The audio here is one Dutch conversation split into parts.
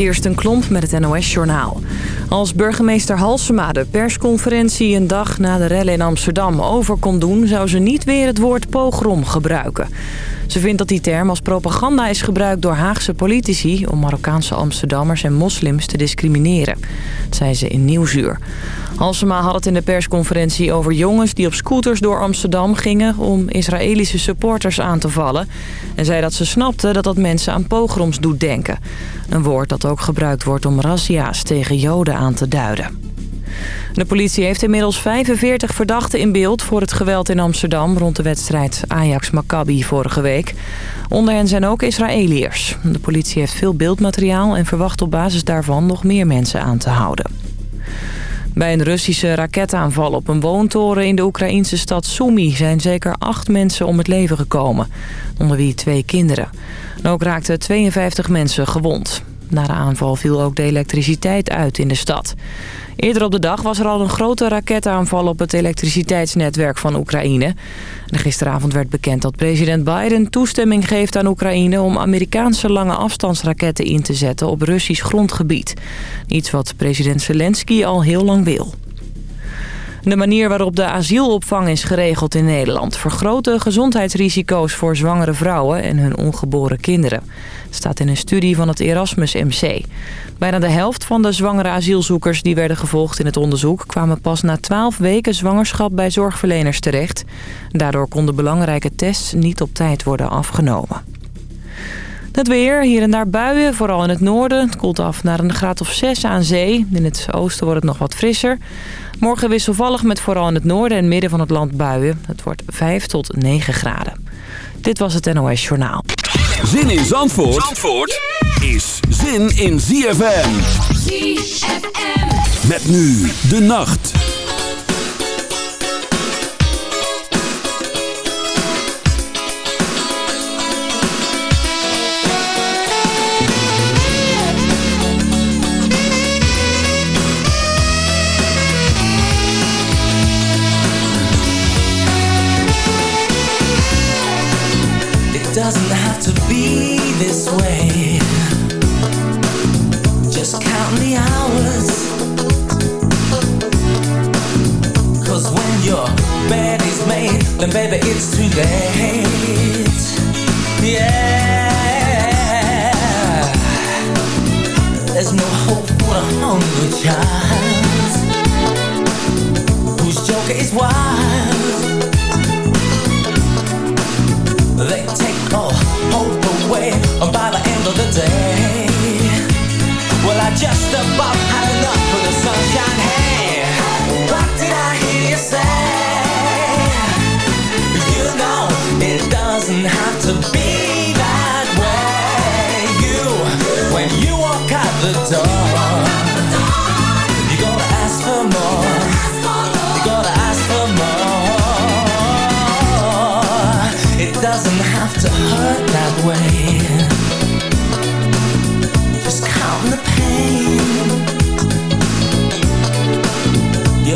Kirsten Klomp met het NOS-journaal. Als burgemeester Halsema de persconferentie een dag na de rellen in Amsterdam over kon doen... zou ze niet weer het woord pogrom gebruiken. Ze vindt dat die term als propaganda is gebruikt door Haagse politici... om Marokkaanse Amsterdammers en moslims te discrimineren. Dat zei ze in Nieuwsuur. Halsema had het in de persconferentie over jongens die op scooters door Amsterdam gingen... om Israëlische supporters aan te vallen. En zei dat ze snapte dat dat mensen aan pogroms doet denken. Een woord dat ook gebruikt wordt om razzia's tegen joden aan te duiden. De politie heeft inmiddels 45 verdachten in beeld voor het geweld in Amsterdam... rond de wedstrijd Ajax-Maccabi vorige week. Onder hen zijn ook Israëliërs. De politie heeft veel beeldmateriaal en verwacht op basis daarvan nog meer mensen aan te houden. Bij een Russische raketaanval op een woontoren in de Oekraïnse stad Sumy... zijn zeker acht mensen om het leven gekomen, onder wie twee kinderen. ook raakten 52 mensen gewond. Na de aanval viel ook de elektriciteit uit in de stad. Eerder op de dag was er al een grote raketaanval op het elektriciteitsnetwerk van Oekraïne. Gisteravond werd bekend dat president Biden toestemming geeft aan Oekraïne... om Amerikaanse lange afstandsraketten in te zetten op Russisch grondgebied. Iets wat president Zelensky al heel lang wil. De manier waarop de asielopvang is geregeld in Nederland... vergroot de gezondheidsrisico's voor zwangere vrouwen en hun ongeboren kinderen. staat in een studie van het Erasmus MC. Bijna de helft van de zwangere asielzoekers die werden gevolgd in het onderzoek... kwamen pas na 12 weken zwangerschap bij zorgverleners terecht. Daardoor konden belangrijke tests niet op tijd worden afgenomen. Het weer, hier en daar buien, vooral in het noorden. Het koelt af naar een graad of 6 aan zee. In het oosten wordt het nog wat frisser. Morgen wisselvallig met vooral in het noorden en midden van het land buien. Het wordt 5 tot 9 graden. Dit was het NOS Journaal. Zin in Zandvoort, Zandvoort is zin in ZFM. ZFM. Met nu de nacht. Doesn't have to be this way. Just count the hours. Cause when your bed is made Then baby it's too late the day. Well, I just about had enough of the sunshine. Hey, what did I hear you say? You know, it doesn't have to be that way. You, when you walk out the door, you gotta ask for more. You gotta ask for more It doesn't have to hurt that way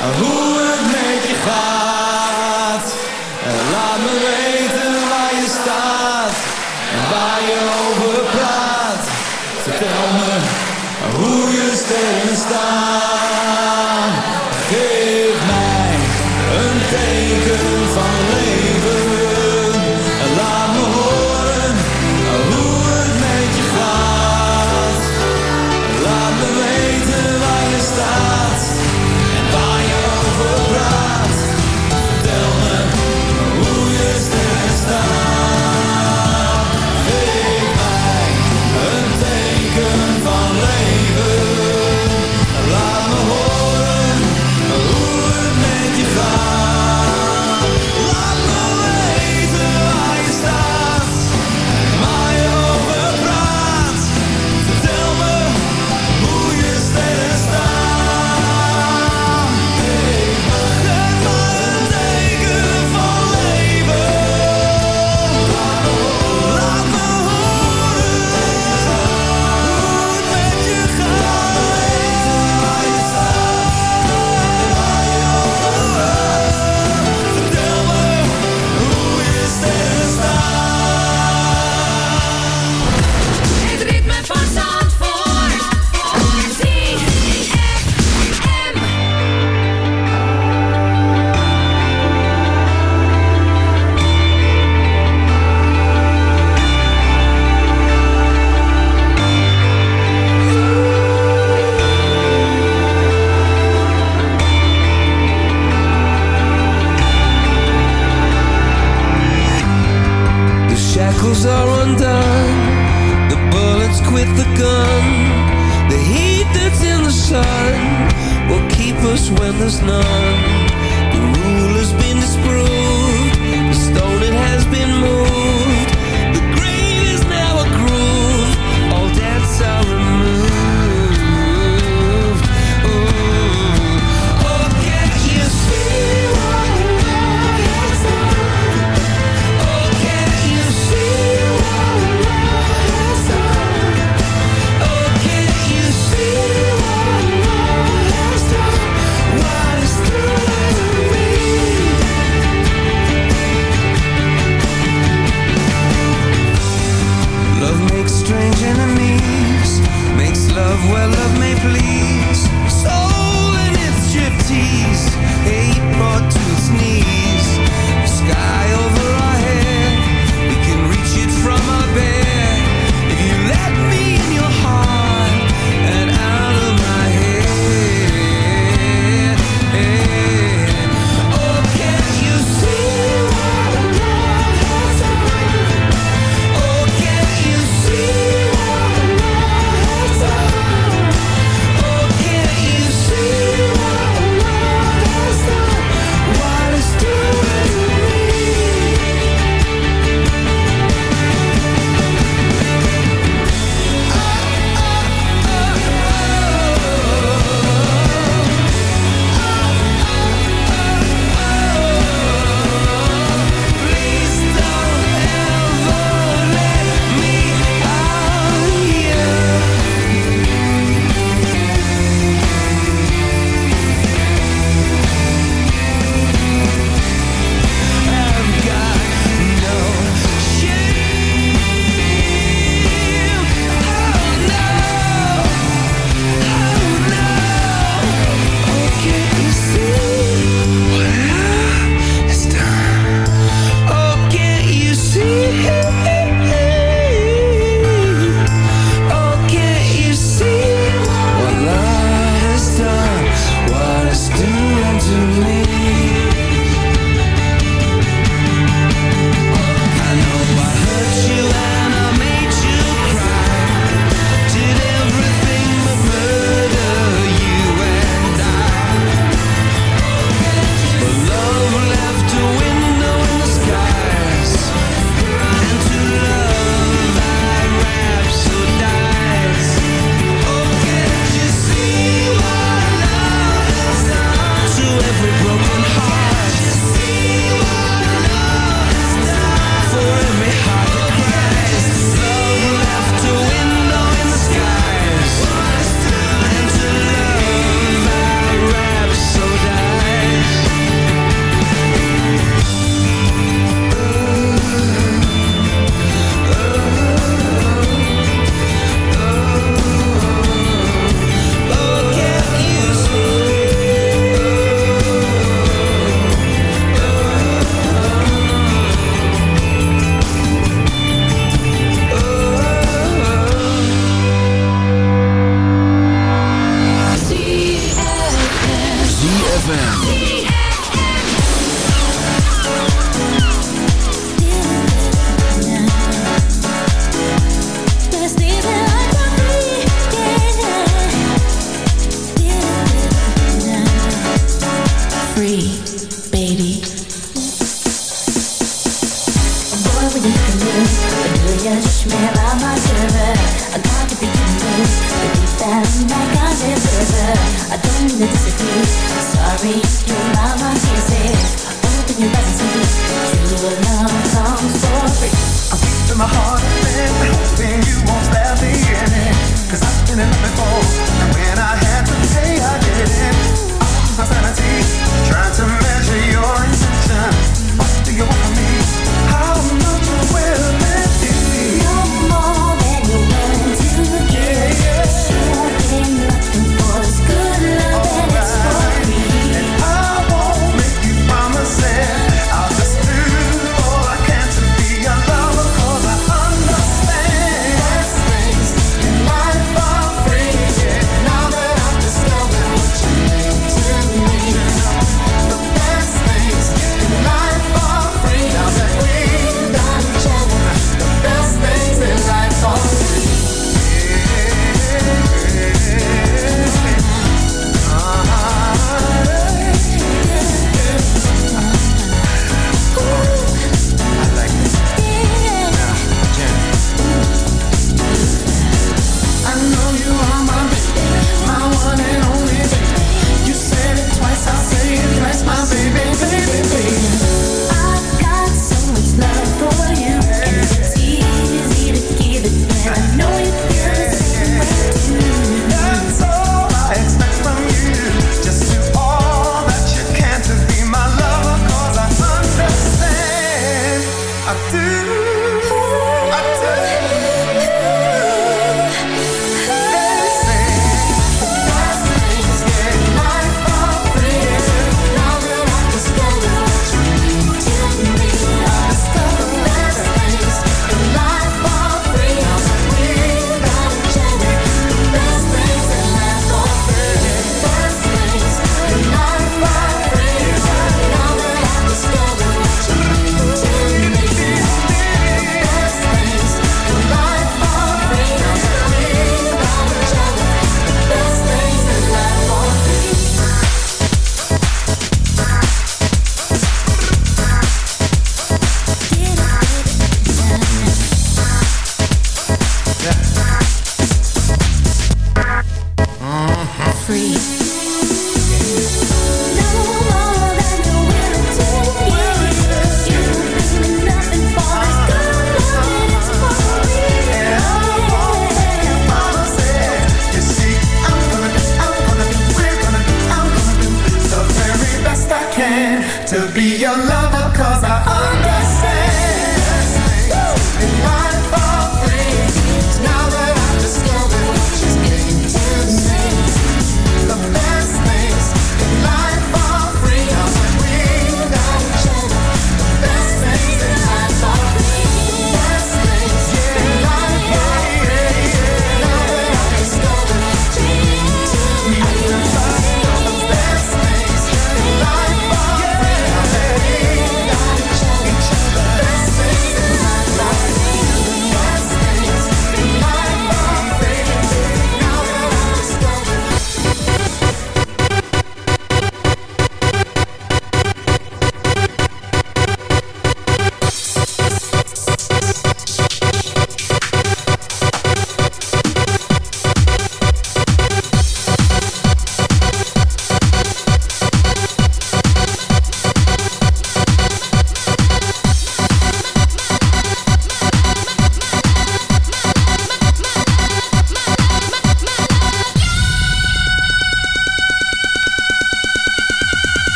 hoe het met je gaat. Laat me weten waar je staat waar je over praat. Vertel me hoe je sterren staan. Shackles are undone.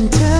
and to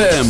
ZFM.